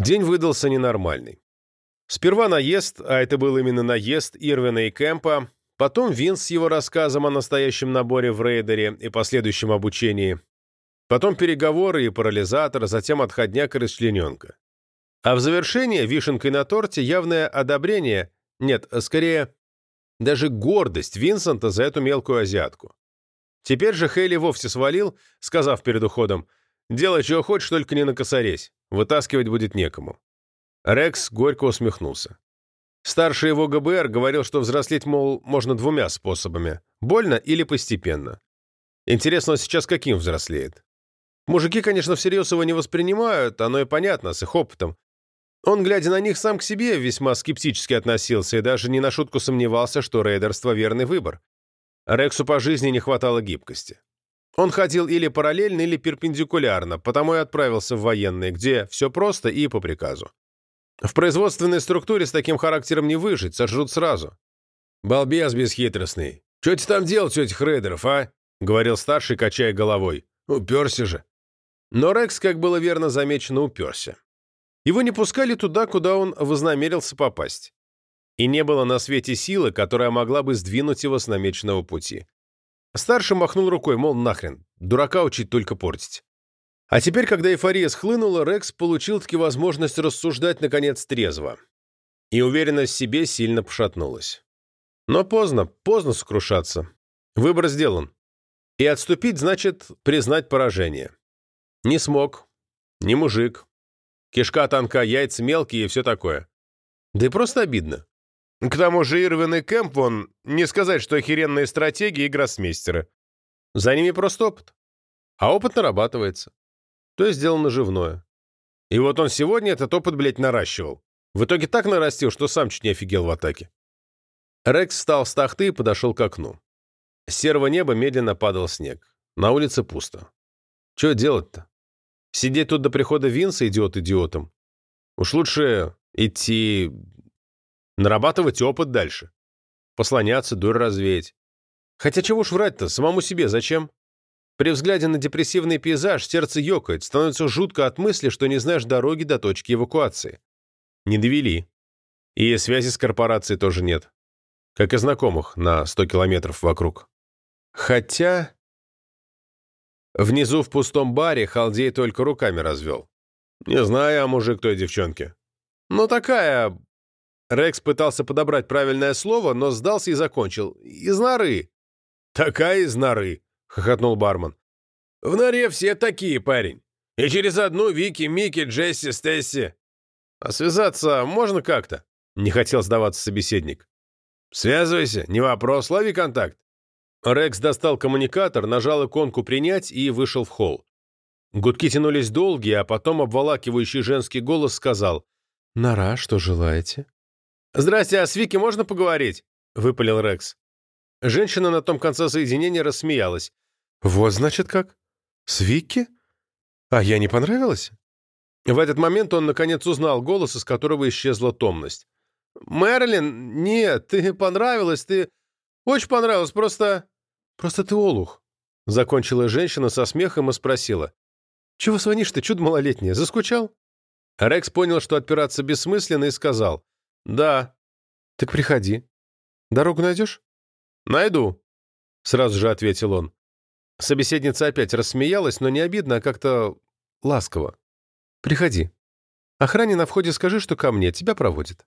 День выдался ненормальный. Сперва наезд, а это был именно наезд Ирвина и Кэмпа, потом Винс с его рассказом о настоящем наборе в рейдере и последующем обучении, потом переговоры и парализатор, затем отходняк и расчлененка. А в завершение вишенкой на торте явное одобрение, нет, скорее, даже гордость Винсента за эту мелкую азиатку. Теперь же Хейли вовсе свалил, сказав перед уходом, «Делай, чего хочешь, только не накосорезь, вытаскивать будет некому». Рекс горько усмехнулся. Старший его ГБР говорил, что взрослеть, мол, можно двумя способами – больно или постепенно. Интересно, сейчас каким взрослеет? Мужики, конечно, всерьез его не воспринимают, оно и понятно, с их опытом. Он, глядя на них, сам к себе весьма скептически относился и даже не на шутку сомневался, что рейдерство – верный выбор. Рексу по жизни не хватало гибкости. Он ходил или параллельно, или перпендикулярно, потому и отправился в военные, где все просто и по приказу. В производственной структуре с таким характером не выжить, сожрут сразу. «Балбес бесхитростный. Что ты там делал, этих рейдеров, а?» — говорил старший, качая головой. «Уперся же». Но Рекс, как было верно замечено, уперся. Его не пускали туда, куда он вознамерился попасть. И не было на свете силы, которая могла бы сдвинуть его с намеченного пути. Старший махнул рукой, мол, нахрен, дурака учить только портить. А теперь, когда эйфория схлынула, Рекс получил-таки возможность рассуждать, наконец, трезво. И уверенность в себе сильно пошатнулась. Но поздно, поздно сокрушаться. Выбор сделан. И отступить значит признать поражение. Не смог. Не мужик. Кишка тонка, яйца мелкие и все такое. Да и просто обидно. К тому же Ирвин и Кэмп, вон, не сказать, что охеренные стратегии и гроссмейстеры. За ними просто опыт. А опыт нарабатывается. То есть сделано наживное. И вот он сегодня этот опыт, блядь, наращивал. В итоге так нарастил, что сам чуть не офигел в атаке. Рекс встал с тахты и подошел к окну. С серого неба медленно падал снег. На улице пусто. Что делать-то? Сидеть тут до прихода Винса, идиот идиотом? Уж лучше идти... Нарабатывать опыт дальше. Послоняться, дурь развеять. Хотя чего уж врать-то, самому себе зачем? При взгляде на депрессивный пейзаж сердце ёкает, становится жутко от мысли, что не знаешь дороги до точки эвакуации. Не довели. И связи с корпорацией тоже нет. Как и знакомых на 100 километров вокруг. Хотя... Внизу в пустом баре Халдей только руками развел. Не знаю, а мужик той девчонки. Ну, такая... Рекс пытался подобрать правильное слово, но сдался и закончил. Из норы. Такая из норы, хохотнул бармен. В норе все такие, парень. И через одну Вики, Мики, Джесси, Стесси. А связаться можно как-то? Не хотел сдаваться собеседник. Связывайся, не вопрос, лови контакт. Рекс достал коммуникатор, нажал иконку «Принять» и вышел в холл. Гудки тянулись долгие, а потом обволакивающий женский голос сказал «Нора, что желаете?» «Здрасте, а с Вики можно поговорить?» — выпалил Рекс. Женщина на том конце соединения рассмеялась. «Вот, значит, как? С Вики? А я не понравилась?» В этот момент он, наконец, узнал голос, из которого исчезла томность. «Мерлин, нет, ты понравилась, ты очень понравилось, просто... Просто ты олух. Закончила женщина со смехом и спросила. Чего звонишь ты, чудо малолетнее, заскучал? Рекс понял, что отпираться бессмысленно, и сказал. Да. Так приходи. Дорогу найдешь? Найду. Сразу же ответил он. Собеседница опять рассмеялась, но не обидно, а как-то ласково. Приходи. Охране на входе скажи, что ко мне, тебя проводит.